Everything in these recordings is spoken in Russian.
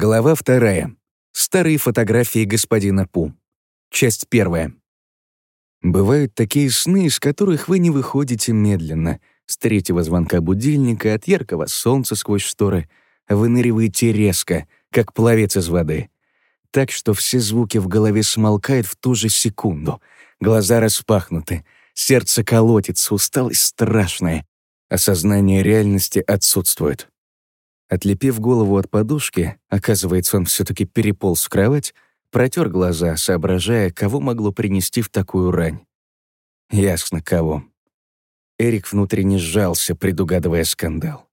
Глава вторая. Старые фотографии господина Пу. Часть первая. Бывают такие сны, из которых вы не выходите медленно. С третьего звонка будильника, от яркого солнца сквозь шторы. Выныриваете резко, как пловец из воды. Так что все звуки в голове смолкают в ту же секунду. Глаза распахнуты, сердце колотится, усталость страшная. Осознание реальности отсутствует. Отлепив голову от подушки, оказывается, он все таки переполз в кровать, протер глаза, соображая, кого могло принести в такую рань. Ясно, кого. Эрик внутренне сжался, предугадывая скандал.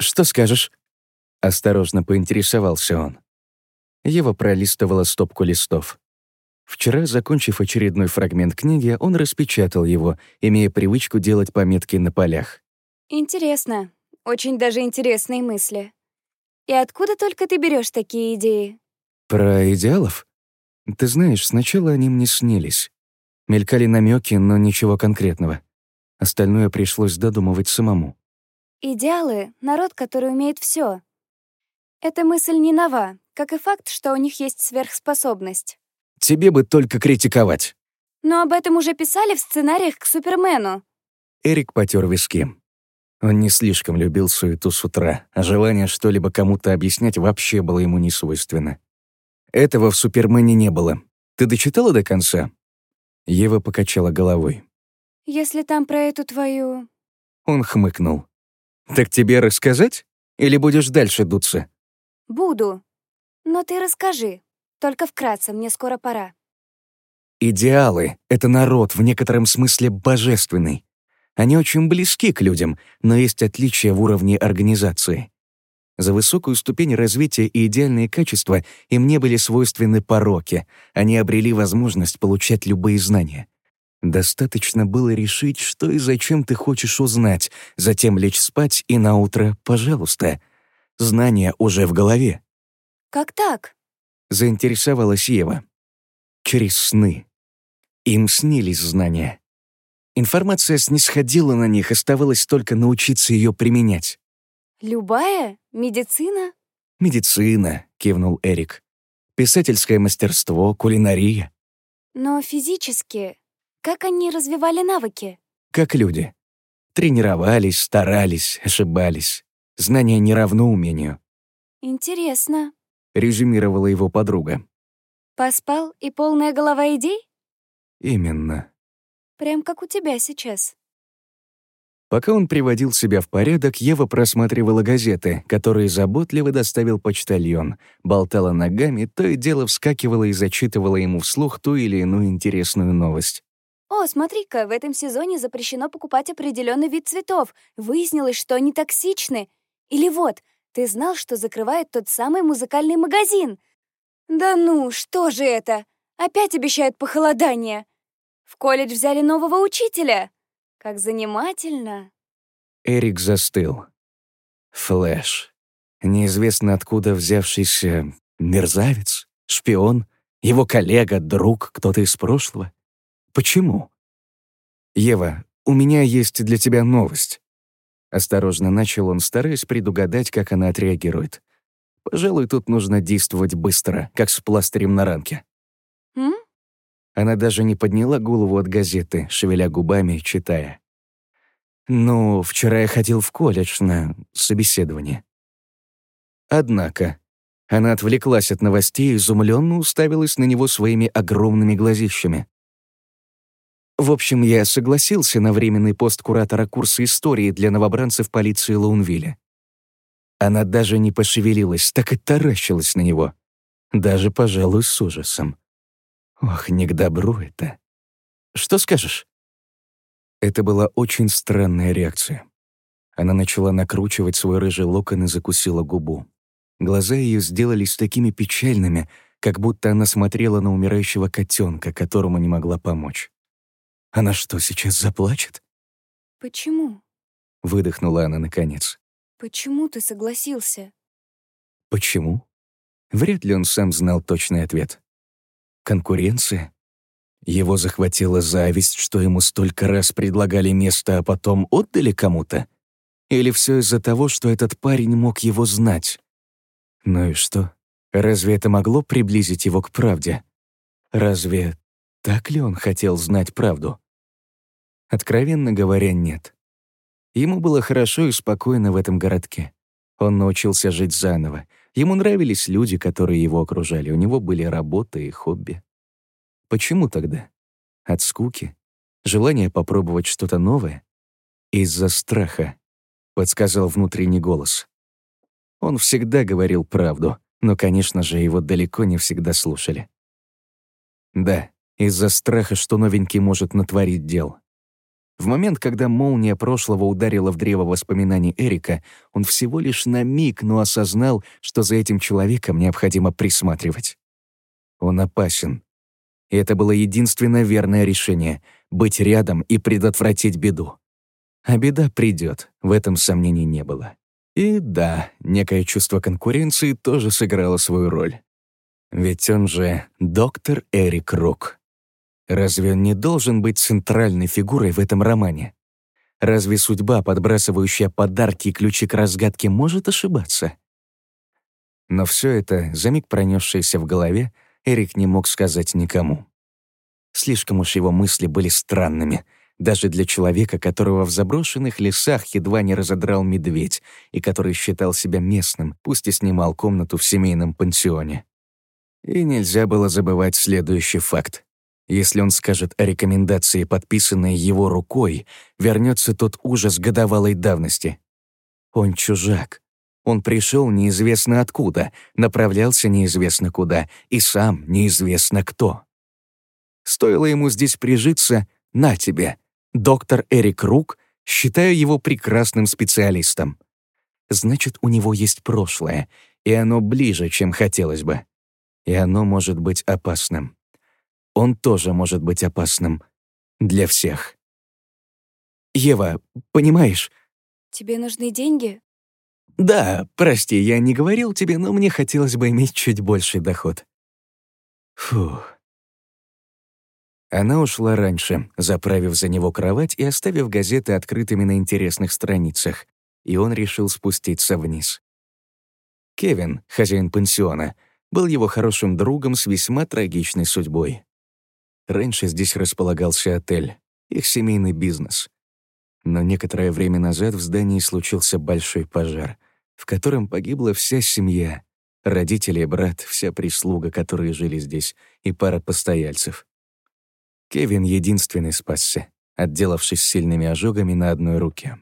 «Что скажешь?» — осторожно поинтересовался он. Ева пролистывала стопку листов. Вчера, закончив очередной фрагмент книги, он распечатал его, имея привычку делать пометки на полях. Интересно. Очень даже интересные мысли. И откуда только ты берешь такие идеи? Про идеалов? Ты знаешь, сначала они мне снились. Мелькали намеки, но ничего конкретного. Остальное пришлось додумывать самому. Идеалы — народ, который умеет все. Эта мысль не нова, как и факт, что у них есть сверхспособность. Тебе бы только критиковать. Но об этом уже писали в сценариях к Супермену. Эрик потер виски. Он не слишком любил суету с утра, а желание что-либо кому-то объяснять вообще было ему не свойственно. Этого в «Супермене» не было. Ты дочитала до конца?» Ева покачала головой. «Если там про эту твою...» Он хмыкнул. «Так тебе рассказать? Или будешь дальше дуться?» «Буду. Но ты расскажи. Только вкратце, мне скоро пора». Идеалы — это народ, в некотором смысле божественный. Они очень близки к людям, но есть отличия в уровне организации. За высокую ступень развития и идеальные качества им не были свойственны пороки, они обрели возможность получать любые знания. Достаточно было решить, что и зачем ты хочешь узнать, затем лечь спать и на утро, пожалуйста. Знания уже в голове. «Как так?» — заинтересовалась Ева. «Через сны. Им снились знания. Информация снисходила на них, оставалось только научиться ее применять. «Любая? Медицина?» «Медицина», — кивнул Эрик. «Писательское мастерство, кулинария». «Но физически? Как они развивали навыки?» «Как люди. Тренировались, старались, ошибались. Знание не равно умению». «Интересно», — резюмировала его подруга. «Поспал и полная голова идей?» «Именно», Прям как у тебя сейчас. Пока он приводил себя в порядок, Ева просматривала газеты, которые заботливо доставил почтальон, болтала ногами, то и дело вскакивала и зачитывала ему вслух ту или иную интересную новость. «О, смотри-ка, в этом сезоне запрещено покупать определенный вид цветов. Выяснилось, что они токсичны. Или вот, ты знал, что закрывает тот самый музыкальный магазин? Да ну, что же это? Опять обещают похолодание. В колледж взяли нового учителя. Как занимательно. Эрик застыл. Флэш. Неизвестно откуда взявшийся мерзавец, шпион, его коллега, друг, кто-то из прошлого. Почему? «Ева, у меня есть для тебя новость». Осторожно начал он, стараясь предугадать, как она отреагирует. Пожалуй, тут нужно действовать быстро, как с пластырем на ранке. М? Она даже не подняла голову от газеты, шевеля губами, читая. «Ну, вчера я ходил в колледж на собеседование». Однако она отвлеклась от новостей и изумленно уставилась на него своими огромными глазищами. В общем, я согласился на временный пост куратора курса истории для новобранцев полиции Лоунвилля. Она даже не пошевелилась, так и таращилась на него. Даже, пожалуй, с ужасом. Ох, не к добру это. Что скажешь? Это была очень странная реакция. Она начала накручивать свой рыжий локон и закусила губу. Глаза ее сделались такими печальными, как будто она смотрела на умирающего котенка, которому не могла помочь. Она что, сейчас заплачет? «Почему?» — выдохнула она наконец. «Почему ты согласился?» «Почему?» Вряд ли он сам знал точный ответ. Конкуренция? Его захватила зависть, что ему столько раз предлагали место, а потом отдали кому-то? Или все из-за того, что этот парень мог его знать? Ну и что? Разве это могло приблизить его к правде? Разве так ли он хотел знать правду? Откровенно говоря, нет. Ему было хорошо и спокойно в этом городке. Он научился жить заново. Ему нравились люди, которые его окружали. У него были работа и хобби. Почему тогда? От скуки? Желание попробовать что-то новое? Из-за страха, подсказал внутренний голос. Он всегда говорил правду, но, конечно же, его далеко не всегда слушали. Да, из-за страха, что новенький может натворить дел. В момент, когда молния прошлого ударила в древо воспоминаний Эрика, он всего лишь на миг, но осознал, что за этим человеком необходимо присматривать. Он опасен. И это было единственное верное решение — быть рядом и предотвратить беду. А беда придет, в этом сомнений не было. И да, некое чувство конкуренции тоже сыграло свою роль. Ведь он же доктор Эрик Рук. Разве он не должен быть центральной фигурой в этом романе? Разве судьба, подбрасывающая подарки и ключи к разгадке, может ошибаться? Но все это, за миг пронесшееся в голове, Эрик не мог сказать никому. Слишком уж его мысли были странными, даже для человека, которого в заброшенных лесах едва не разодрал медведь и который считал себя местным, пусть и снимал комнату в семейном пансионе. И нельзя было забывать следующий факт. Если он скажет о рекомендации, подписанной его рукой, вернется тот ужас годовалой давности. Он чужак. Он пришел неизвестно откуда, направлялся неизвестно куда, и сам неизвестно кто. Стоило ему здесь прижиться, на тебе. Доктор Эрик Рук, считаю его прекрасным специалистом. Значит, у него есть прошлое, и оно ближе, чем хотелось бы. И оно может быть опасным он тоже может быть опасным. Для всех. «Ева, понимаешь?» «Тебе нужны деньги?» «Да, прости, я не говорил тебе, но мне хотелось бы иметь чуть больший доход». Фух. Она ушла раньше, заправив за него кровать и оставив газеты открытыми на интересных страницах, и он решил спуститься вниз. Кевин, хозяин пансиона, был его хорошим другом с весьма трагичной судьбой. Раньше здесь располагался отель, их семейный бизнес. Но некоторое время назад в здании случился большой пожар, в котором погибла вся семья, родители, брат, вся прислуга, которые жили здесь, и пара постояльцев. Кевин единственный спасся, отделавшись сильными ожогами на одной руке.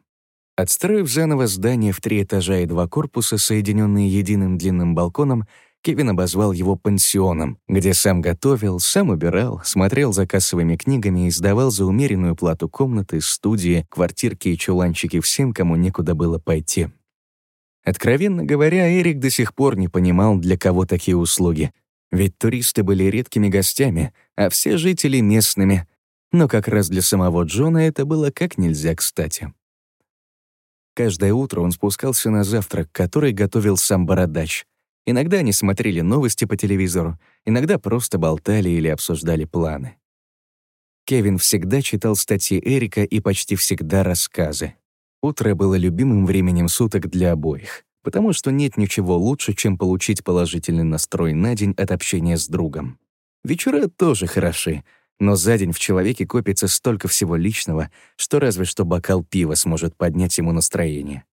Отстроив заново здание в три этажа и два корпуса, соединенные единым длинным балконом, Кевин обозвал его пансионом, где сам готовил, сам убирал, смотрел за кассовыми книгами и сдавал за умеренную плату комнаты, студии, квартирки и чуланчики всем, кому некуда было пойти. Откровенно говоря, Эрик до сих пор не понимал, для кого такие услуги. Ведь туристы были редкими гостями, а все жители — местными. Но как раз для самого Джона это было как нельзя кстати. Каждое утро он спускался на завтрак, который готовил сам Бородач — Иногда они смотрели новости по телевизору, иногда просто болтали или обсуждали планы. Кевин всегда читал статьи Эрика и почти всегда рассказы. Утро было любимым временем суток для обоих, потому что нет ничего лучше, чем получить положительный настрой на день от общения с другом. Вечера тоже хороши, но за день в человеке копится столько всего личного, что разве что бокал пива сможет поднять ему настроение.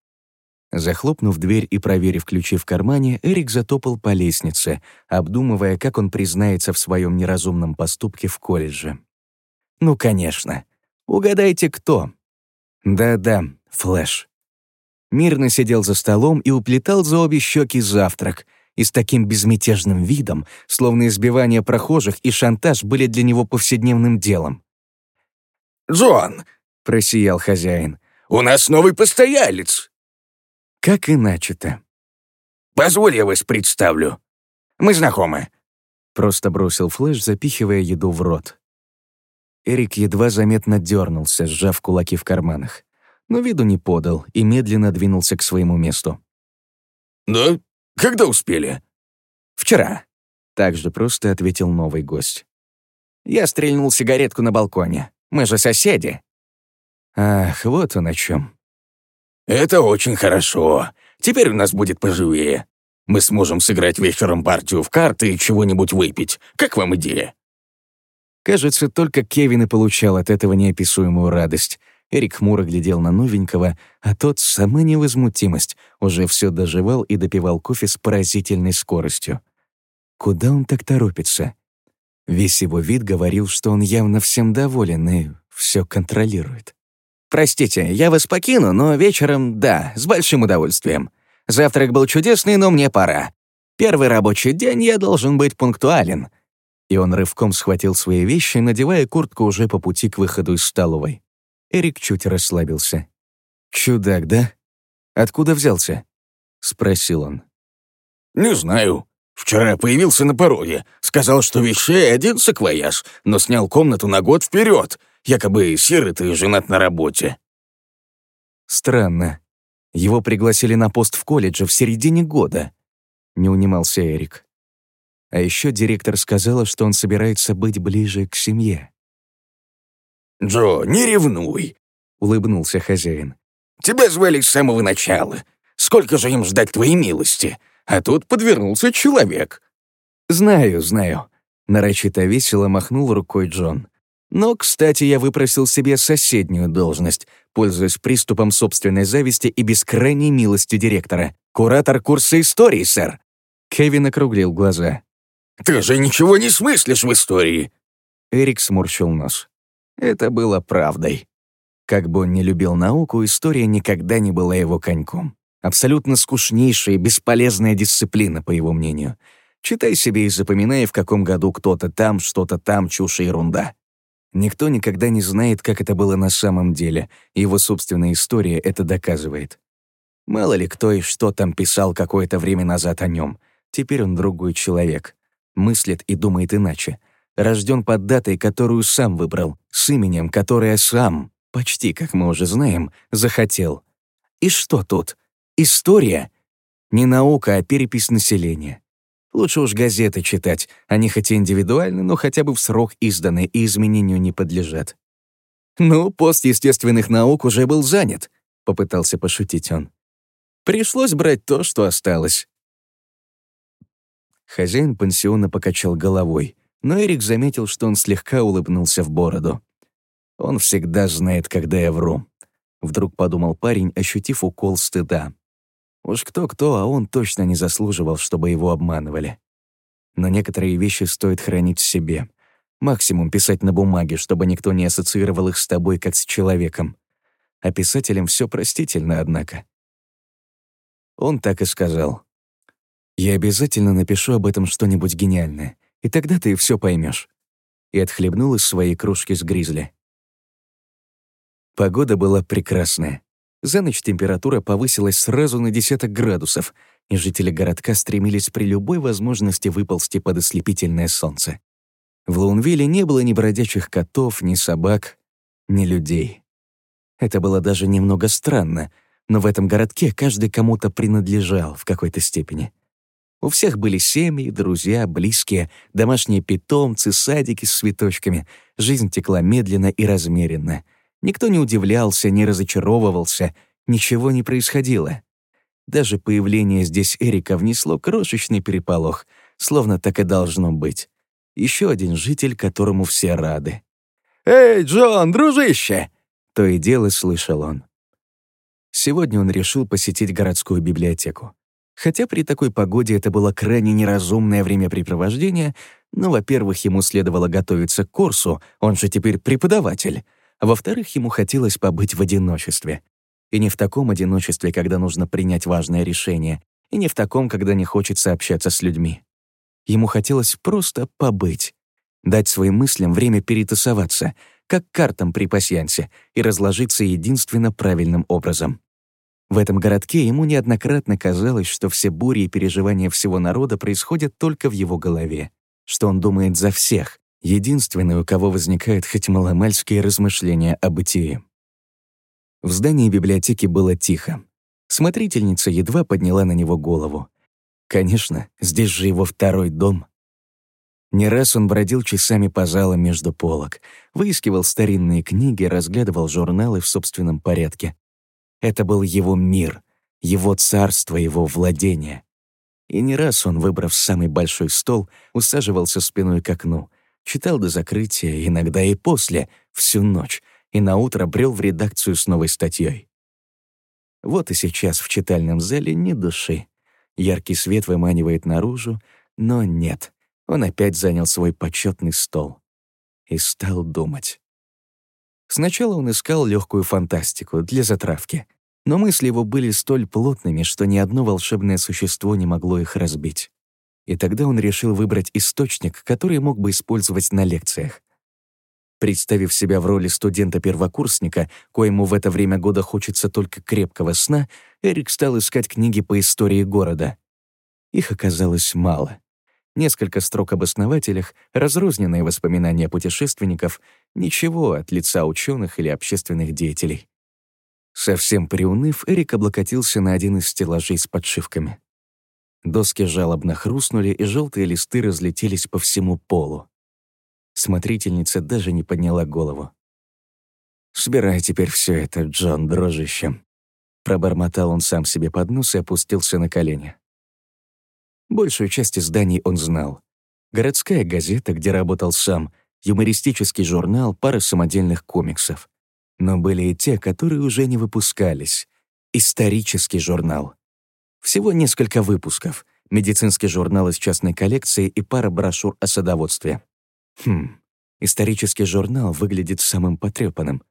Захлопнув дверь и проверив ключи в кармане, Эрик затопал по лестнице, обдумывая, как он признается в своем неразумном поступке в колледже. «Ну, конечно. Угадайте, кто?» «Да-да, Флэш». Мирно сидел за столом и уплетал за обе щеки завтрак, и с таким безмятежным видом, словно избивание прохожих и шантаж были для него повседневным делом. «Джон!» — просиял хозяин. «У нас новый постоялец!» Как иначе-то? Позволь я вас представлю. Мы знакомы. Просто бросил Флэш, запихивая еду в рот. Эрик едва заметно дернулся, сжав кулаки в карманах, но виду не подал и медленно двинулся к своему месту. «Да? Когда успели?» «Вчера», — так же просто ответил новый гость. «Я стрельнул сигаретку на балконе. Мы же соседи». Ах, вот он о чем. «Это очень хорошо. Теперь у нас будет поживее». Мы сможем сыграть вечером партию в карты и чего-нибудь выпить. Как вам идея?» Кажется, только Кевин и получал от этого неописуемую радость. Эрик хмуро глядел на новенького, а тот, сама невозмутимость, уже все доживал и допивал кофе с поразительной скоростью. Куда он так торопится? Весь его вид говорил, что он явно всем доволен и все контролирует. «Простите, я вас покину, но вечером, да, с большим удовольствием. Завтрак был чудесный, но мне пора. Первый рабочий день я должен быть пунктуален». И он рывком схватил свои вещи, надевая куртку уже по пути к выходу из столовой. Эрик чуть расслабился. «Чудак, да? Откуда взялся?» — спросил он. «Не знаю. Вчера появился на пороге. Сказал, что вещей один саквояж, но снял комнату на год вперед. Якобы сирот и женат на работе». «Странно. Его пригласили на пост в колледже в середине года», — не унимался Эрик. А еще директор сказала, что он собирается быть ближе к семье. «Джо, не ревнуй», — улыбнулся хозяин. «Тебя звали с самого начала. Сколько же им ждать твоей милости? А тут подвернулся человек». «Знаю, знаю», — нарочито весело махнул рукой Джон. «Но, кстати, я выпросил себе соседнюю должность, пользуясь приступом собственной зависти и бескрайней милостью директора. Куратор курса истории, сэр». Кевин округлил глаза. «Ты же ничего не смыслишь в истории!» Эрик сморщил нос. Это было правдой. Как бы он ни любил науку, история никогда не была его коньком. Абсолютно скучнейшая и бесполезная дисциплина, по его мнению. Читай себе и запоминай, в каком году кто-то там, что-то там, чушь и ерунда. Никто никогда не знает, как это было на самом деле, его собственная история это доказывает. Мало ли кто и что там писал какое-то время назад о нем. Теперь он другой человек. Мыслит и думает иначе — рожден под датой, которую сам выбрал, с именем, которое сам, почти, как мы уже знаем, захотел. И что тут? История? Не наука, а перепись населения. Лучше уж газеты читать, они хоть и индивидуальны, но хотя бы в срок изданы и изменению не подлежат. «Ну, пост естественных наук уже был занят», — попытался пошутить он. «Пришлось брать то, что осталось». Хозяин пансиона покачал головой но Эрик заметил, что он слегка улыбнулся в бороду. «Он всегда знает, когда я вру», — вдруг подумал парень, ощутив укол стыда. Уж кто-кто, а он точно не заслуживал, чтобы его обманывали. Но некоторые вещи стоит хранить в себе. Максимум писать на бумаге, чтобы никто не ассоциировал их с тобой как с человеком. А писателям все простительно, однако. Он так и сказал. «Я обязательно напишу об этом что-нибудь гениальное и тогда ты все поймешь. И отхлебнул из своей кружки с гризли. Погода была прекрасная. За ночь температура повысилась сразу на десяток градусов, и жители городка стремились при любой возможности выползти под ослепительное солнце. В Лоунвилле не было ни бродячих котов, ни собак, ни людей. Это было даже немного странно, но в этом городке каждый кому-то принадлежал в какой-то степени. У всех были семьи, друзья, близкие, домашние питомцы, садики с цветочками. Жизнь текла медленно и размеренно. Никто не удивлялся, не разочаровывался, ничего не происходило. Даже появление здесь Эрика внесло крошечный переполох, словно так и должно быть. Еще один житель, которому все рады. «Эй, Джон, дружище!» — то и дело слышал он. Сегодня он решил посетить городскую библиотеку. Хотя при такой погоде это было крайне неразумное времяпрепровождение, но, во-первых, ему следовало готовиться к курсу, он же теперь преподаватель, а во-вторых, ему хотелось побыть в одиночестве. И не в таком одиночестве, когда нужно принять важное решение, и не в таком, когда не хочется общаться с людьми. Ему хотелось просто побыть, дать своим мыслям время перетасоваться, как картам при пасьянсе, и разложиться единственно правильным образом. В этом городке ему неоднократно казалось, что все бури и переживания всего народа происходят только в его голове, что он думает за всех, единственный, у кого возникают хоть маломальские размышления о бытии. В здании библиотеки было тихо. Смотрительница едва подняла на него голову. Конечно, здесь же его второй дом. Не раз он бродил часами по залам между полок, выискивал старинные книги, разглядывал журналы в собственном порядке, это был его мир, его царство, его владение. И не раз он, выбрав самый большой стол, усаживался спиной к окну, читал до закрытия, иногда и после, всю ночь, и наутро брел в редакцию с новой статьей. Вот и сейчас в читальном зале ни души. Яркий свет выманивает наружу, но нет, он опять занял свой почетный стол. И стал думать. Сначала он искал легкую фантастику для затравки, но мысли его были столь плотными, что ни одно волшебное существо не могло их разбить. И тогда он решил выбрать источник, который мог бы использовать на лекциях. Представив себя в роли студента-первокурсника, коему в это время года хочется только крепкого сна, Эрик стал искать книги по истории города. Их оказалось мало. Несколько строк об основателях, разрозненные воспоминания путешественников, ничего от лица ученых или общественных деятелей. Совсем приуныв, Эрик облокотился на один из стеллажей с подшивками. Доски жалобно хрустнули, и желтые листы разлетелись по всему полу. Смотрительница даже не подняла голову. «Собирай теперь все это, Джон, дружище». Пробормотал он сам себе под нос и опустился на колени. Большую часть изданий он знал. Городская газета, где работал сам, юмористический журнал, пара самодельных комиксов. Но были и те, которые уже не выпускались. Исторический журнал. Всего несколько выпусков, медицинский журнал из частной коллекции и пара брошюр о садоводстве. Хм, исторический журнал выглядит самым потрепанным.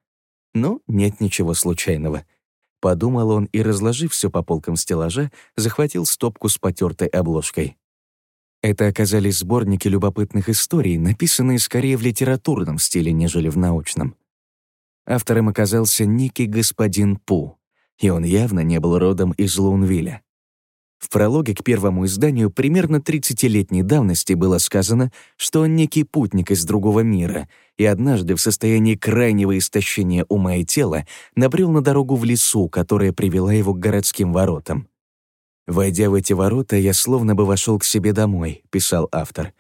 Но нет ничего случайного. Подумал он и, разложив все по полкам стеллажа, захватил стопку с потертой обложкой. Это оказались сборники любопытных историй, написанные скорее в литературном стиле, нежели в научном. Автором оказался некий господин Пу, и он явно не был родом из Лунвилля. В прологе к первому изданию примерно 30-летней давности было сказано, что он некий путник из другого мира, и однажды в состоянии крайнего истощения ума и тела набрел на дорогу в лесу, которая привела его к городским воротам. «Войдя в эти ворота, я словно бы вошел к себе домой», — писал автор.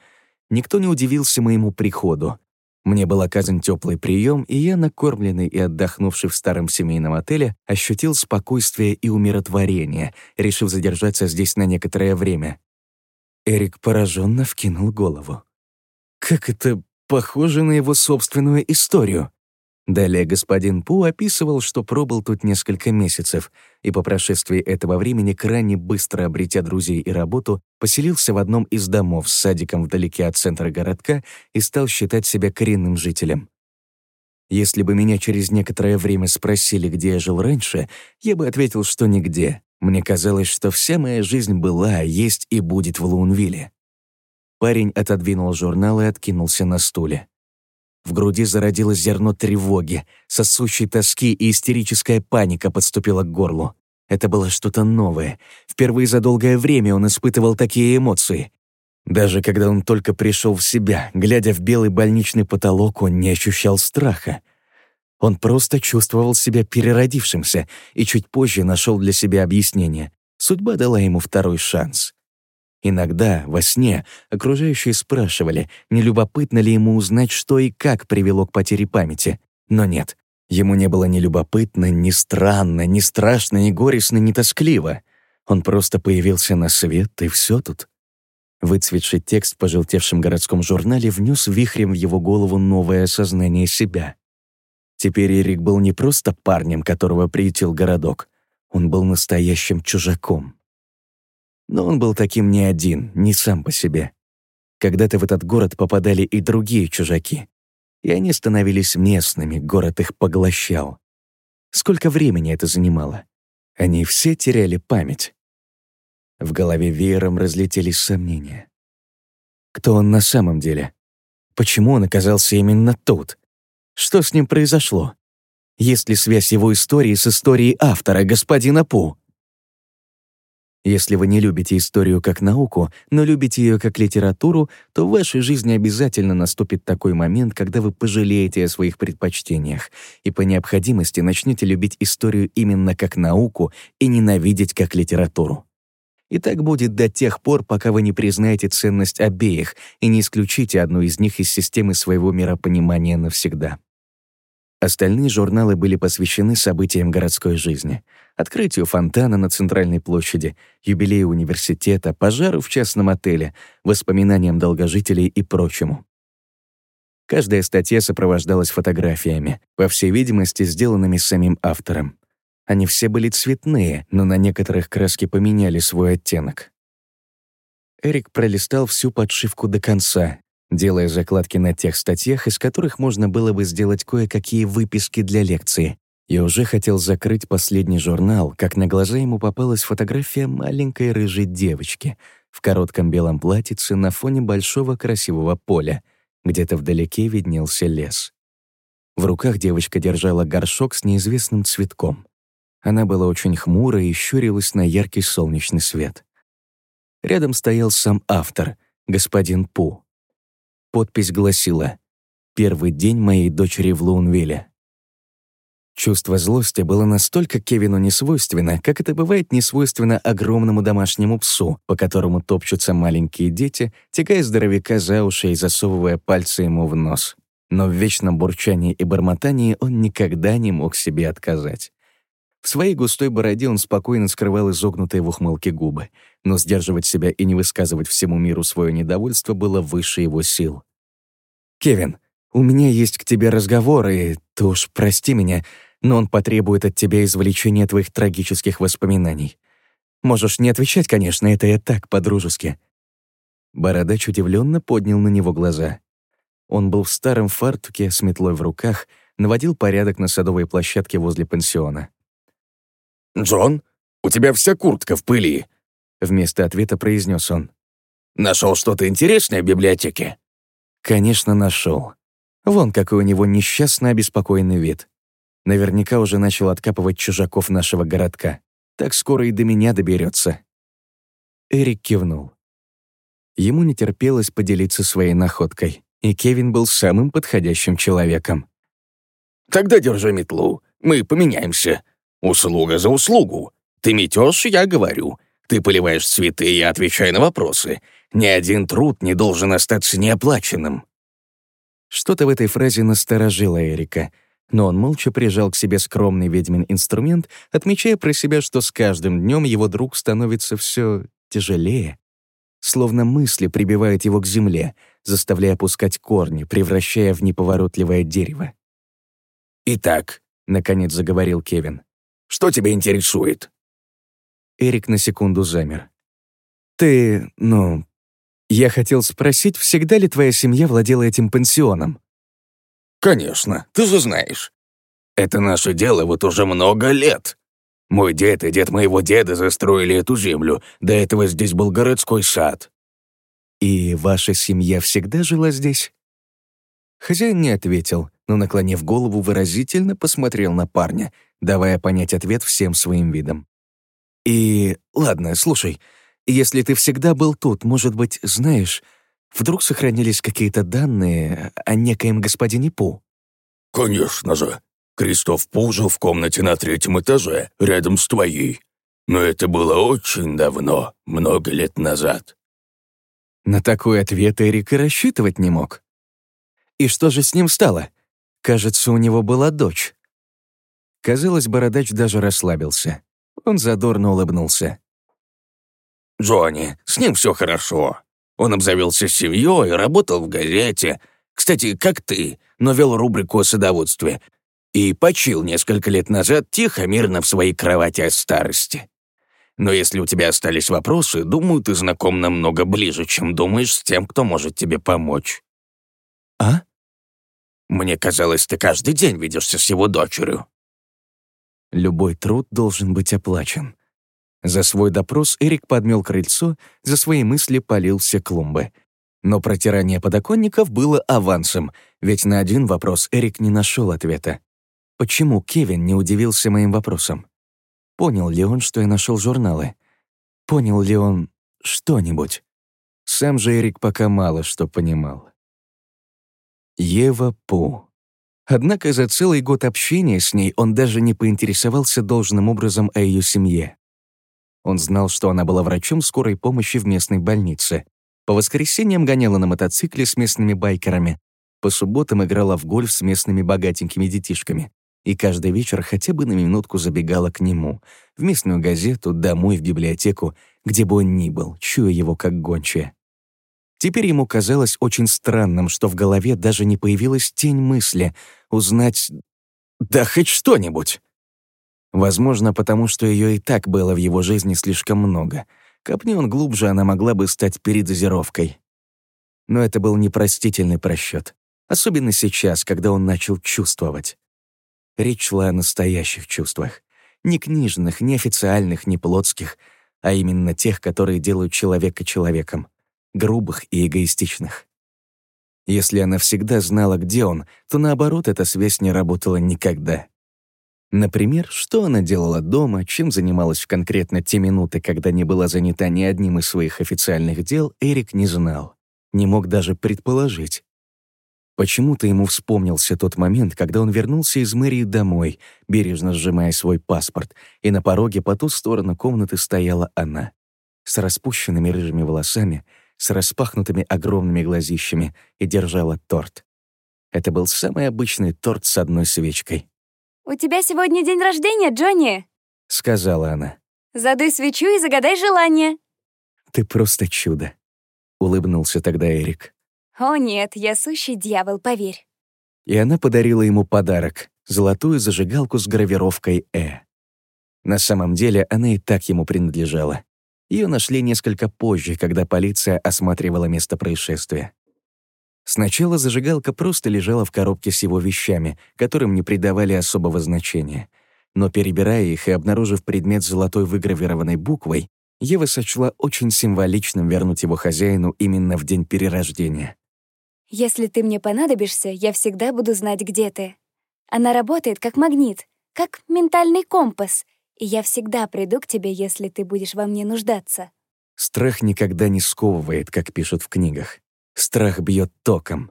Никто не удивился моему приходу. Мне был оказан теплый прием, и я, накормленный и отдохнувший в старом семейном отеле, ощутил спокойствие и умиротворение, решив задержаться здесь на некоторое время. Эрик пораженно вкинул голову. «Как это похоже на его собственную историю!» Далее господин Пу описывал, что пробыл тут несколько месяцев, и по прошествии этого времени, крайне быстро обретя друзей и работу, поселился в одном из домов с садиком вдалеке от центра городка и стал считать себя коренным жителем. Если бы меня через некоторое время спросили, где я жил раньше, я бы ответил, что нигде. Мне казалось, что вся моя жизнь была, есть и будет в Лунвилле. Парень отодвинул журнал и откинулся на стуле. В груди зародилось зерно тревоги, сосущей тоски и истерическая паника подступила к горлу. Это было что-то новое. Впервые за долгое время он испытывал такие эмоции. Даже когда он только пришел в себя, глядя в белый больничный потолок, он не ощущал страха. Он просто чувствовал себя переродившимся и чуть позже нашел для себя объяснение. Судьба дала ему второй шанс. Иногда, во сне, окружающие спрашивали, не любопытно ли ему узнать, что и как привело к потере памяти. Но нет, ему не было ни любопытно, ни странно, ни страшно, ни горестно, ни тоскливо. Он просто появился на свет, и все тут. Выцветший текст в пожелтевшем городском журнале внес вихрем в его голову новое осознание себя. Теперь Эрик был не просто парнем, которого приютил городок. Он был настоящим чужаком. Но он был таким не один, не сам по себе. Когда-то в этот город попадали и другие чужаки. И они становились местными, город их поглощал. Сколько времени это занимало? Они все теряли память. В голове веером разлетелись сомнения. Кто он на самом деле? Почему он оказался именно тут? Что с ним произошло? Есть ли связь его истории с историей автора, господина Пу? Если вы не любите историю как науку, но любите ее как литературу, то в вашей жизни обязательно наступит такой момент, когда вы пожалеете о своих предпочтениях и по необходимости начнете любить историю именно как науку и ненавидеть как литературу. И так будет до тех пор, пока вы не признаете ценность обеих и не исключите одну из них из системы своего миропонимания навсегда. Остальные журналы были посвящены событиям городской жизни. Открытию фонтана на центральной площади, юбилею университета, пожару в частном отеле, воспоминаниям долгожителей и прочему. Каждая статья сопровождалась фотографиями, по всей видимости, сделанными самим автором. Они все были цветные, но на некоторых краски поменяли свой оттенок. Эрик пролистал всю подшивку до конца, делая закладки на тех статьях, из которых можно было бы сделать кое-какие выписки для лекции, и уже хотел закрыть последний журнал, как на глаза ему попалась фотография маленькой рыжей девочки в коротком белом платьице на фоне большого красивого поля. Где-то вдалеке виднелся лес. В руках девочка держала горшок с неизвестным цветком. Она была очень хмура и щурилась на яркий солнечный свет. Рядом стоял сам автор, господин Пу. Подпись гласила «Первый день моей дочери в Лоунвилле». Чувство злости было настолько Кевину несвойственно, как это бывает несвойственно огромному домашнему псу, по которому топчутся маленькие дети, тягая здоровяка за уши и засовывая пальцы ему в нос. Но в вечном бурчании и бормотании он никогда не мог себе отказать. В своей густой бороде он спокойно скрывал изогнутые в ухмылке губы, но сдерживать себя и не высказывать всему миру свое недовольство было выше его сил. «Кевин, у меня есть к тебе разговор, и ты уж прости меня, но он потребует от тебя извлечения твоих трагических воспоминаний. Можешь не отвечать, конечно, это я так, по-дружески». Бородач удивленно поднял на него глаза. Он был в старом фартуке с метлой в руках, наводил порядок на садовой площадке возле пансиона. «Джон, у тебя вся куртка в пыли», — вместо ответа произнес он. «Нашел что-то интересное в библиотеке?» «Конечно, нашел. Вон какой у него несчастно обеспокоенный вид. Наверняка уже начал откапывать чужаков нашего городка. Так скоро и до меня доберется. Эрик кивнул. Ему не терпелось поделиться своей находкой, и Кевин был самым подходящим человеком. «Тогда держи метлу, мы поменяемся. Услуга за услугу. Ты метешь, я говорю. Ты поливаешь цветы, я отвечаю на вопросы. Ни один труд не должен остаться неоплаченным». Что-то в этой фразе насторожило Эрика — но он молча прижал к себе скромный ведьмин инструмент, отмечая про себя, что с каждым днем его друг становится все тяжелее. Словно мысли прибивают его к земле, заставляя опускать корни, превращая в неповоротливое дерево. «Итак», — наконец заговорил Кевин, — «что тебя интересует?» Эрик на секунду замер. «Ты, ну, я хотел спросить, всегда ли твоя семья владела этим пансионом?» «Конечно, ты же знаешь. Это наше дело вот уже много лет. Мой дед и дед моего деда застроили эту землю. До этого здесь был городской сад». «И ваша семья всегда жила здесь?» Хозяин не ответил, но, наклонив голову, выразительно посмотрел на парня, давая понять ответ всем своим видом. «И... ладно, слушай, если ты всегда был тут, может быть, знаешь, Вдруг сохранились какие-то данные о некоем господине Пу? «Конечно же. Кристоф Пу жил в комнате на третьем этаже, рядом с твоей. Но это было очень давно, много лет назад». На такой ответ Эрик и рассчитывать не мог. И что же с ним стало? Кажется, у него была дочь. Казалось, бородач даже расслабился. Он задорно улыбнулся. «Джонни, с ним все хорошо. Он обзавелся семьей, работал в газете. Кстати, как ты, но вел рубрику о садоводстве. И почил несколько лет назад тихо, мирно в своей кровати от старости. Но если у тебя остались вопросы, думаю, ты знаком намного ближе, чем думаешь с тем, кто может тебе помочь. А? Мне казалось, ты каждый день видишься с его дочерью. Любой труд должен быть оплачен. За свой допрос Эрик подмел крыльцо, за свои мысли полил все клумбы. Но протирание подоконников было авансом, ведь на один вопрос Эрик не нашел ответа. Почему Кевин не удивился моим вопросам? Понял ли он, что я нашел журналы? Понял ли он что-нибудь? Сам же Эрик пока мало что понимал. Ева Пу. Однако за целый год общения с ней он даже не поинтересовался должным образом о ее семье. Он знал, что она была врачом скорой помощи в местной больнице. По воскресеньям гоняла на мотоцикле с местными байкерами. По субботам играла в гольф с местными богатенькими детишками. и каждый вечер хотя бы на минутку забегала к нему, в местную газету, домой, в библиотеку, где бы он ни был, чуя его как гончая. Теперь ему казалось очень странным, что в голове даже не появилась тень мысли узнать... Да хоть что-нибудь! Возможно, потому что ее и так было в его жизни слишком много. Копни он глубже, она могла бы стать передозировкой. Но это был непростительный просчет. Особенно сейчас, когда он начал чувствовать. Речь шла о настоящих чувствах. Не книжных, не официальных, не плотских, а именно тех, которые делают человека человеком. Грубых и эгоистичных. Если она всегда знала, где он, то наоборот, эта связь не работала никогда. Например, что она делала дома, чем занималась в конкретно те минуты, когда не была занята ни одним из своих официальных дел, Эрик не знал. Не мог даже предположить. Почему-то ему вспомнился тот момент, когда он вернулся из мэрии домой, бережно сжимая свой паспорт, и на пороге по ту сторону комнаты стояла она. С распущенными рыжими волосами, с распахнутыми огромными глазищами и держала торт. Это был самый обычный торт с одной свечкой. «У тебя сегодня день рождения, Джонни!» — сказала она. «Задуй свечу и загадай желание!» «Ты просто чудо!» — улыбнулся тогда Эрик. «О нет, я сущий дьявол, поверь!» И она подарила ему подарок — золотую зажигалку с гравировкой «Э». На самом деле она и так ему принадлежала. Ее нашли несколько позже, когда полиция осматривала место происшествия. Сначала зажигалка просто лежала в коробке с его вещами, которым не придавали особого значения. Но перебирая их и обнаружив предмет с золотой выгравированной буквой, Ева сочла очень символичным вернуть его хозяину именно в день перерождения. «Если ты мне понадобишься, я всегда буду знать, где ты. Она работает как магнит, как ментальный компас, и я всегда приду к тебе, если ты будешь во мне нуждаться». Страх никогда не сковывает, как пишут в книгах. Страх бьет током.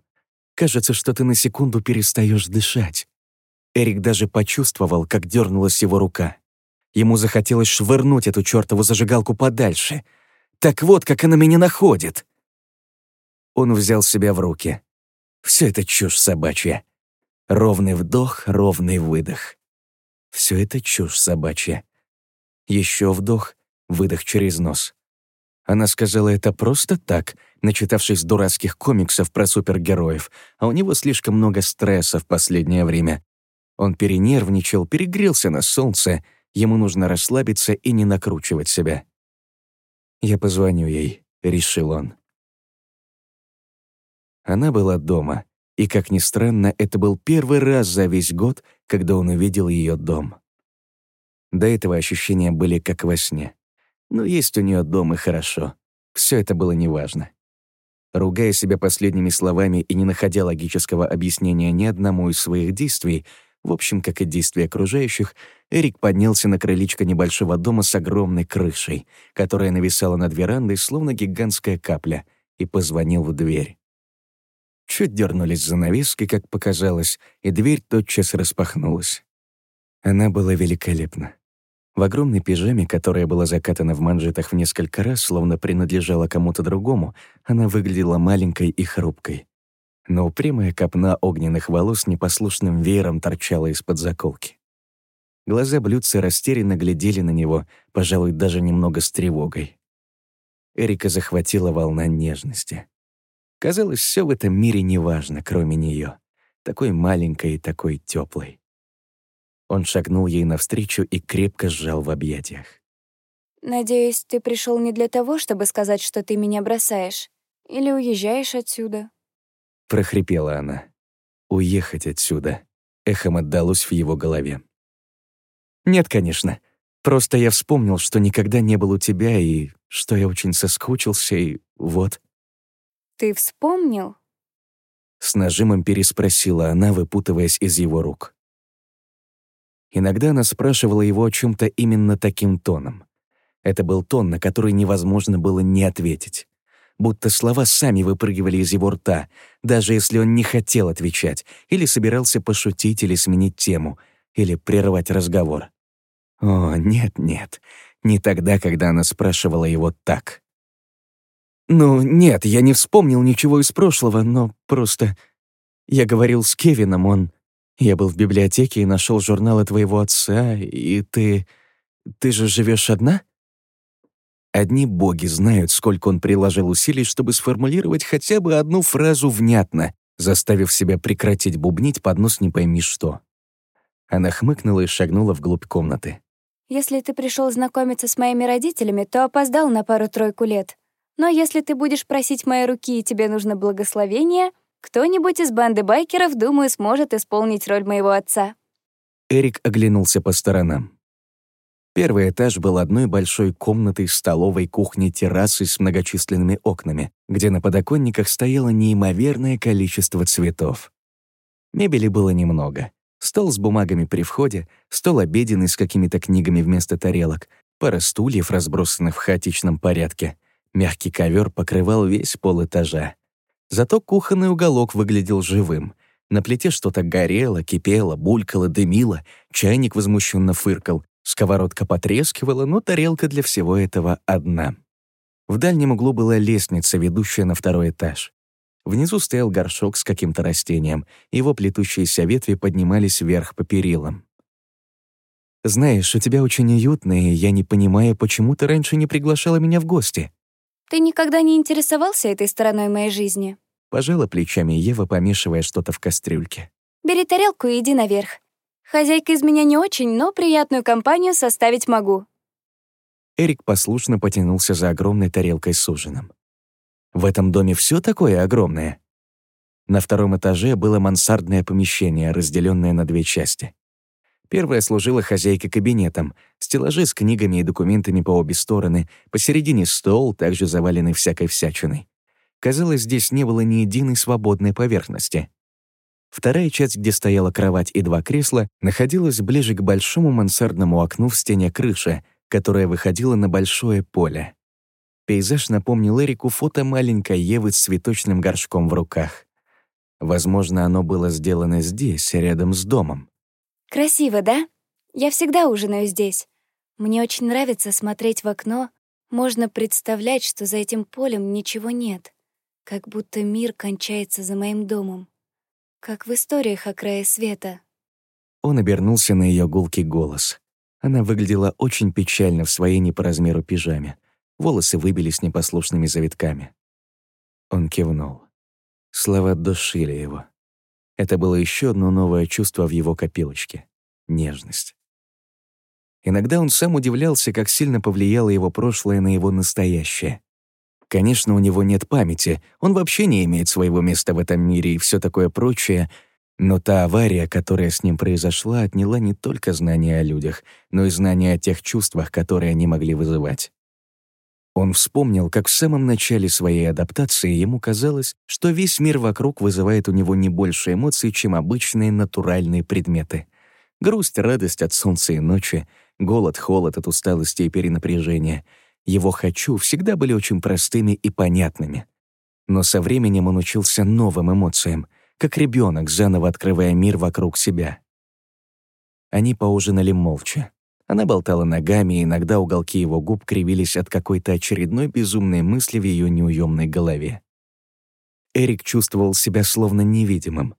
Кажется, что ты на секунду перестаешь дышать. Эрик даже почувствовал, как дернулась его рука. Ему захотелось швырнуть эту чертову зажигалку подальше. Так вот, как она меня находит. Он взял себя в руки. Все это чушь собачья. Ровный вдох, ровный выдох. Все это чушь собачья. Еще вдох, выдох через нос. Она сказала это просто так, начитавшись дурацких комиксов про супергероев, а у него слишком много стресса в последнее время. Он перенервничал, перегрелся на солнце, ему нужно расслабиться и не накручивать себя. «Я позвоню ей», — решил он. Она была дома, и, как ни странно, это был первый раз за весь год, когда он увидел ее дом. До этого ощущения были как во сне. Но есть у нее дом и хорошо. Все это было неважно. Ругая себя последними словами и не находя логического объяснения ни одному из своих действий, в общем, как и действий окружающих, Эрик поднялся на крылечко небольшого дома с огромной крышей, которая нависала над верандой, словно гигантская капля, и позвонил в дверь. Чуть дернулись занавески, как показалось, и дверь тотчас распахнулась. Она была великолепна. В огромной пижаме, которая была закатана в манжетах в несколько раз, словно принадлежала кому-то другому, она выглядела маленькой и хрупкой. Но упрямая копна огненных волос непослушным веером торчала из-под заколки. Глаза блюдца растерянно глядели на него, пожалуй, даже немного с тревогой. Эрика захватила волна нежности. Казалось, все в этом мире неважно, кроме нее, такой маленькой и такой теплой. Он шагнул ей навстречу и крепко сжал в объятиях. «Надеюсь, ты пришел не для того, чтобы сказать, что ты меня бросаешь? Или уезжаешь отсюда?» Прохрипела она. «Уехать отсюда», — эхом отдалось в его голове. «Нет, конечно. Просто я вспомнил, что никогда не был у тебя, и что я очень соскучился, и вот». «Ты вспомнил?» С нажимом переспросила она, выпутываясь из его рук. Иногда она спрашивала его о чем то именно таким тоном. Это был тон, на который невозможно было не ответить. Будто слова сами выпрыгивали из его рта, даже если он не хотел отвечать, или собирался пошутить, или сменить тему, или прервать разговор. О, нет-нет, не тогда, когда она спрашивала его так. «Ну, нет, я не вспомнил ничего из прошлого, но просто...» Я говорил с Кевином, он... Я был в библиотеке и нашел журналы твоего отца, и ты... Ты же живешь одна?» Одни боги знают, сколько он приложил усилий, чтобы сформулировать хотя бы одну фразу внятно, заставив себя прекратить бубнить под нос не пойми что. Она хмыкнула и шагнула вглубь комнаты. «Если ты пришел знакомиться с моими родителями, то опоздал на пару-тройку лет. Но если ты будешь просить моей руки и тебе нужно благословение, кто-нибудь из банды байкеров, думаю, сможет исполнить роль моего отца». Эрик оглянулся по сторонам. Первый этаж был одной большой комнатой, столовой, кухней, террасой с многочисленными окнами, где на подоконниках стояло неимоверное количество цветов. Мебели было немного. Стол с бумагами при входе, стол обеденный с какими-то книгами вместо тарелок, пара стульев, разбросанных в хаотичном порядке. Мягкий ковер покрывал весь пол этажа. Зато кухонный уголок выглядел живым. На плите что-то горело, кипело, булькало, дымило, чайник возмущенно фыркал, сковородка потрескивала, но тарелка для всего этого одна. В дальнем углу была лестница, ведущая на второй этаж. Внизу стоял горшок с каким-то растением, его плетущиеся ветви поднимались вверх по перилам. «Знаешь, у тебя очень уютно, и я не понимаю, почему ты раньше не приглашала меня в гости». «Ты никогда не интересовался этой стороной моей жизни?» Пожала плечами Ева, помешивая что-то в кастрюльке. «Бери тарелку и иди наверх. Хозяйка из меня не очень, но приятную компанию составить могу». Эрик послушно потянулся за огромной тарелкой с ужином. В этом доме все такое огромное. На втором этаже было мансардное помещение, разделенное на две части. Первая служила хозяйкой кабинетом, стеллажи с книгами и документами по обе стороны, посередине стол, также заваленный всякой всячиной. Казалось, здесь не было ни единой свободной поверхности. Вторая часть, где стояла кровать и два кресла, находилась ближе к большому мансардному окну в стене крыши, которая выходила на большое поле. Пейзаж напомнил Эрику фото маленькой Евы с цветочным горшком в руках. Возможно, оно было сделано здесь, рядом с домом. «Красиво, да? Я всегда ужинаю здесь. Мне очень нравится смотреть в окно. Можно представлять, что за этим полем ничего нет. Как будто мир кончается за моим домом. Как в историях о крае света». Он обернулся на ее гулкий голос. Она выглядела очень печально в своей не по размеру пижаме. Волосы выбились непослушными завитками. Он кивнул. Слова душили его. Это было еще одно новое чувство в его копилочке — нежность. Иногда он сам удивлялся, как сильно повлияло его прошлое на его настоящее. Конечно, у него нет памяти, он вообще не имеет своего места в этом мире и все такое прочее, но та авария, которая с ним произошла, отняла не только знания о людях, но и знания о тех чувствах, которые они могли вызывать. Он вспомнил, как в самом начале своей адаптации ему казалось, что весь мир вокруг вызывает у него не больше эмоций, чем обычные натуральные предметы. Грусть, радость от солнца и ночи, голод, холод от усталости и перенапряжения. Его «хочу» всегда были очень простыми и понятными. Но со временем он учился новым эмоциям, как ребенок, заново открывая мир вокруг себя. Они поужинали молча. Она болтала ногами, и иногда уголки его губ кривились от какой-то очередной безумной мысли в ее неуемной голове. Эрик чувствовал себя словно невидимым.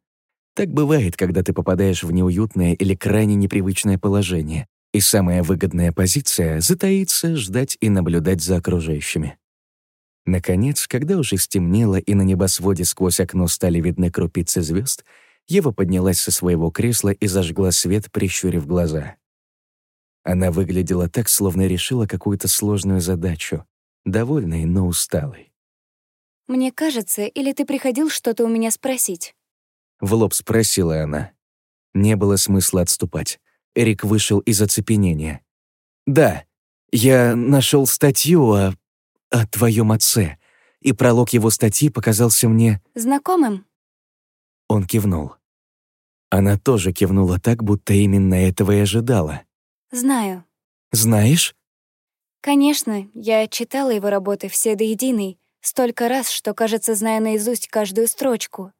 Так бывает, когда ты попадаешь в неуютное или крайне непривычное положение, и самая выгодная позиция — затаиться, ждать и наблюдать за окружающими. Наконец, когда уже стемнело и на небосводе сквозь окно стали видны крупицы звезд, Ева поднялась со своего кресла и зажгла свет, прищурив глаза. Она выглядела так, словно решила какую-то сложную задачу, довольной, но усталой. «Мне кажется, или ты приходил что-то у меня спросить?» В лоб спросила она. Не было смысла отступать. Эрик вышел из оцепенения. «Да, я нашел статью о... о твоем отце, и пролог его статьи показался мне...» «Знакомым?» Он кивнул. Она тоже кивнула так, будто именно этого и ожидала. Знаю. Знаешь? Конечно, я читала его работы все до единой, столько раз, что, кажется, знаю наизусть каждую строчку.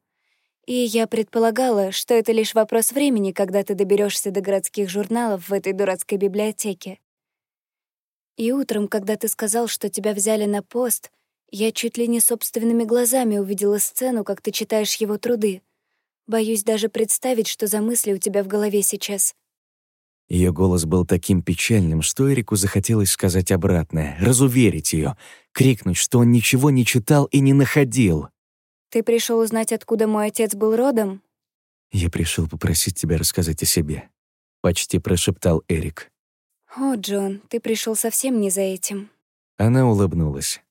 И я предполагала, что это лишь вопрос времени, когда ты доберешься до городских журналов в этой дурацкой библиотеке. И утром, когда ты сказал, что тебя взяли на пост, я чуть ли не собственными глазами увидела сцену, как ты читаешь его труды. Боюсь даже представить, что за мысли у тебя в голове сейчас. Ее голос был таким печальным, что Эрику захотелось сказать обратное, разуверить ее, крикнуть, что он ничего не читал и не находил. Ты пришел узнать, откуда мой отец был родом? Я пришел попросить тебя рассказать о себе, почти прошептал Эрик. О, Джон, ты пришел совсем не за этим. Она улыбнулась.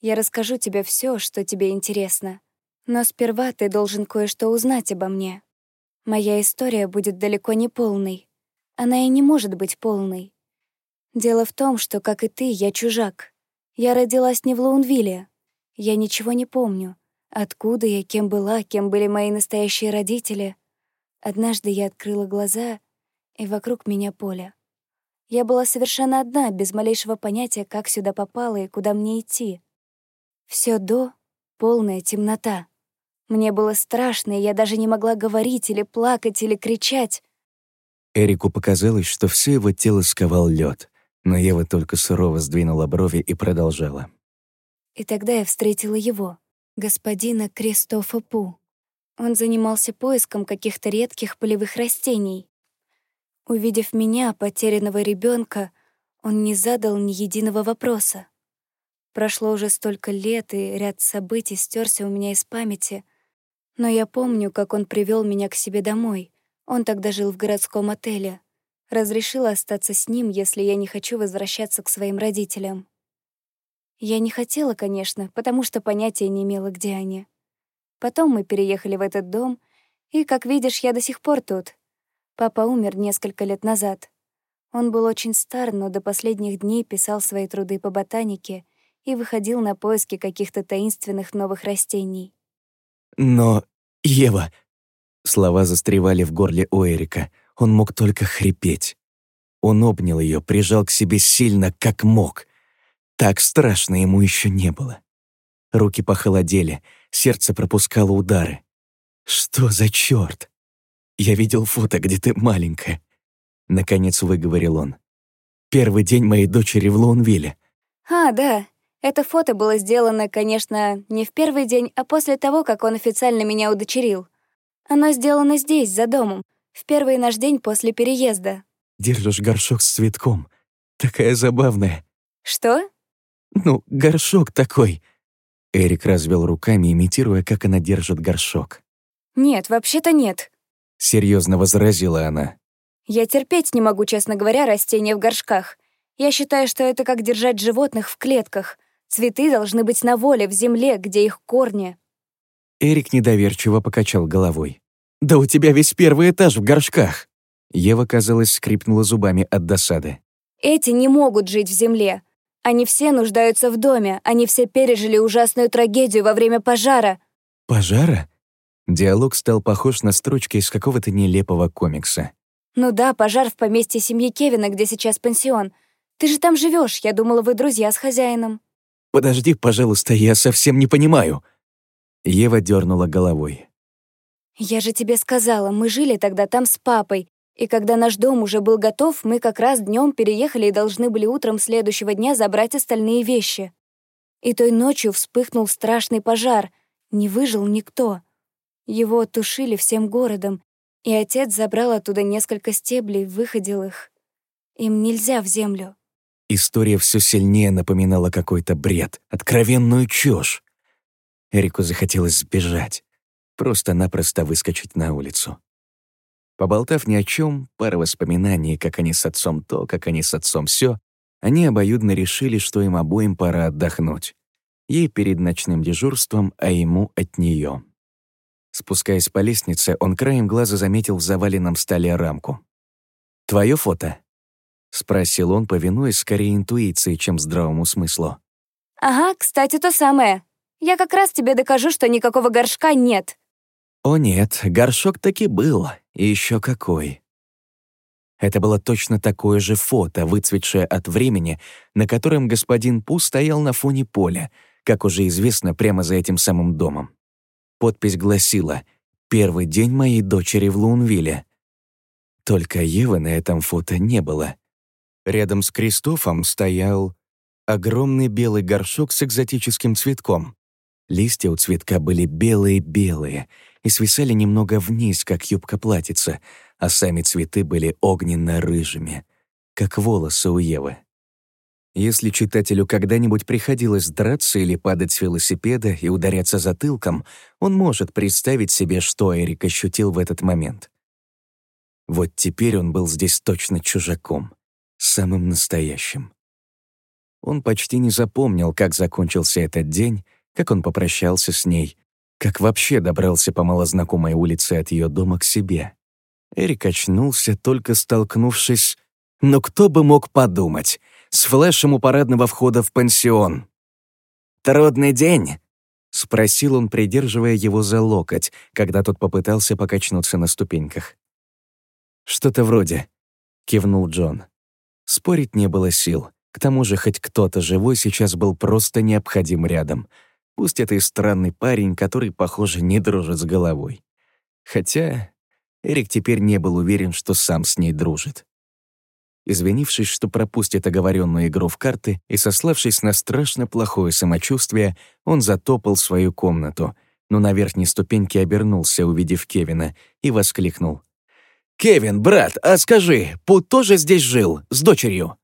Я расскажу тебе все, что тебе интересно. Но сперва ты должен кое-что узнать обо мне. Моя история будет далеко не полной. Она и не может быть полной. Дело в том, что, как и ты, я чужак. Я родилась не в Лоунвилле. Я ничего не помню. Откуда я, кем была, кем были мои настоящие родители. Однажды я открыла глаза, и вокруг меня поле. Я была совершенно одна, без малейшего понятия, как сюда попала и куда мне идти. Все до — полная темнота. Мне было страшно, и я даже не могла говорить или плакать или кричать. Эрику показалось, что все его тело сковал лед, но Ева только сурово сдвинула брови и продолжала. И тогда я встретила его, господина Кристофа Пу. Он занимался поиском каких-то редких полевых растений. Увидев меня, потерянного ребенка, он не задал ни единого вопроса. Прошло уже столько лет, и ряд событий стерся у меня из памяти. Но я помню, как он привел меня к себе домой. Он тогда жил в городском отеле. Разрешил остаться с ним, если я не хочу возвращаться к своим родителям. Я не хотела, конечно, потому что понятия не имела, где они. Потом мы переехали в этот дом, и, как видишь, я до сих пор тут. Папа умер несколько лет назад. Он был очень стар, но до последних дней писал свои труды по ботанике и выходил на поиски каких-то таинственных новых растений. «Но, Ева...» Слова застревали в горле у Эрика. Он мог только хрипеть. Он обнял ее, прижал к себе сильно, как мог. Так страшно ему еще не было. Руки похолодели, сердце пропускало удары. «Что за черт? Я видел фото, где ты маленькая», — наконец выговорил он. «Первый день моей дочери в Лоунвилле». «А, да, это фото было сделано, конечно, не в первый день, а после того, как он официально меня удочерил. Оно сделано здесь, за домом, в первый наш день после переезда. Держишь горшок с цветком. Такая забавная. Что? Ну, горшок такой. Эрик развел руками, имитируя, как она держит горшок. Нет, вообще-то нет. Серьезно возразила она. Я терпеть не могу, честно говоря, растения в горшках. Я считаю, что это как держать животных в клетках — Цветы должны быть на воле, в земле, где их корни. Эрик недоверчиво покачал головой. «Да у тебя весь первый этаж в горшках!» Ева, казалось, скрипнула зубами от досады. «Эти не могут жить в земле. Они все нуждаются в доме. Они все пережили ужасную трагедию во время пожара». «Пожара?» Диалог стал похож на строчки из какого-то нелепого комикса. «Ну да, пожар в поместье семьи Кевина, где сейчас пансион. Ты же там живешь. я думала, вы друзья с хозяином». «Подожди, пожалуйста, я совсем не понимаю». Ева дернула головой. «Я же тебе сказала, мы жили тогда там с папой, и когда наш дом уже был готов, мы как раз днем переехали и должны были утром следующего дня забрать остальные вещи. И той ночью вспыхнул страшный пожар. Не выжил никто. Его тушили всем городом, и отец забрал оттуда несколько стеблей, выходил их. Им нельзя в землю. История все сильнее напоминала какой-то бред, откровенную чушь. Эрику захотелось сбежать, просто-напросто выскочить на улицу. Поболтав ни о чем, пара воспоминаний, как они с отцом то, как они с отцом все, они обоюдно решили, что им обоим пора отдохнуть. Ей перед ночным дежурством, а ему от нее. Спускаясь по лестнице, он краем глаза заметил в заваленном столе рамку. «Твое фото?» — спросил он, повинуясь скорее интуиции, чем здравому смыслу. «Ага, кстати, то самое. Я как раз тебе докажу, что никакого горшка нет». О нет, горшок таки был, и еще какой. Это было точно такое же фото, выцветшее от времени, на котором господин Пу стоял на фоне поля, как уже известно, прямо за этим самым домом. Подпись гласила «Первый день моей дочери в Лунвилле». Только Евы на этом фото не было. Рядом с Кристофом стоял огромный белый горшок с экзотическим цветком. Листья у цветка были белые-белые и свисали немного вниз, как юбка платьица, а сами цветы были огненно-рыжими, как волосы у Евы. Если читателю когда-нибудь приходилось драться или падать с велосипеда и ударяться затылком, он может представить себе, что Эрик ощутил в этот момент. Вот теперь он был здесь точно чужаком, самым настоящим. Он почти не запомнил, как закончился этот день, как он попрощался с ней, как вообще добрался по малознакомой улице от ее дома к себе. Эрик очнулся, только столкнувшись... Но кто бы мог подумать? С флешем у парадного входа в пансион. «Трудный день?» — спросил он, придерживая его за локоть, когда тот попытался покачнуться на ступеньках. «Что-то вроде», — кивнул Джон. Спорить не было сил. К тому же хоть кто-то живой сейчас был просто необходим рядом. Пусть это и странный парень, который, похоже, не дружит с головой. Хотя Эрик теперь не был уверен, что сам с ней дружит. Извинившись, что пропустит оговоренную игру в карты и сославшись на страшно плохое самочувствие, он затопал свою комнату, но на верхней ступеньке обернулся, увидев Кевина, и воскликнул. «Кевин, брат, а скажи, Пут тоже здесь жил, с дочерью?»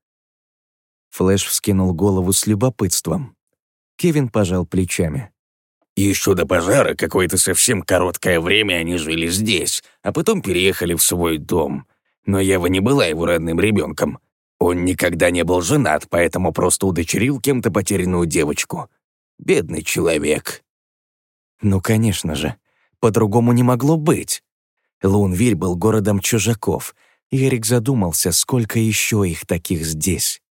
Флэш вскинул голову с любопытством. Кевин пожал плечами. Еще до пожара какое-то совсем короткое время они жили здесь, а потом переехали в свой дом. Но Ева не была его родным ребенком. Он никогда не был женат, поэтому просто удочерил кем-то потерянную девочку. Бедный человек. Ну, конечно же. По-другому не могло быть. Лунвиль был городом чужаков, Эрик задумался, сколько еще их таких здесь.